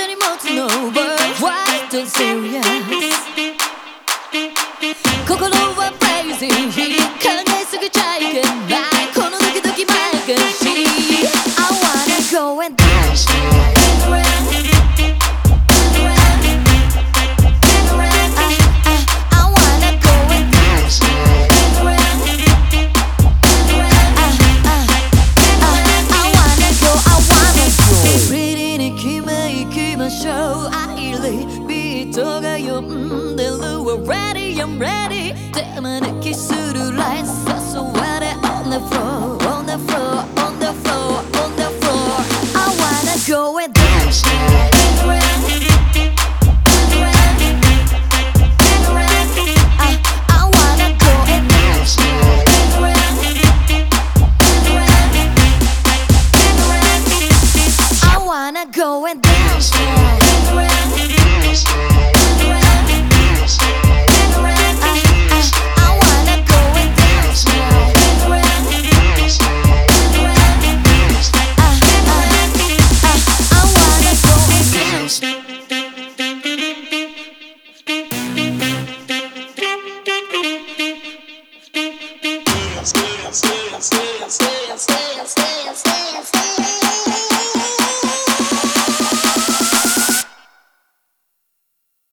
anymore to know, but why don't you? ready 비토가요 음 They ready I'm ready. 때문에 키스를 라인 사소하네 on the floor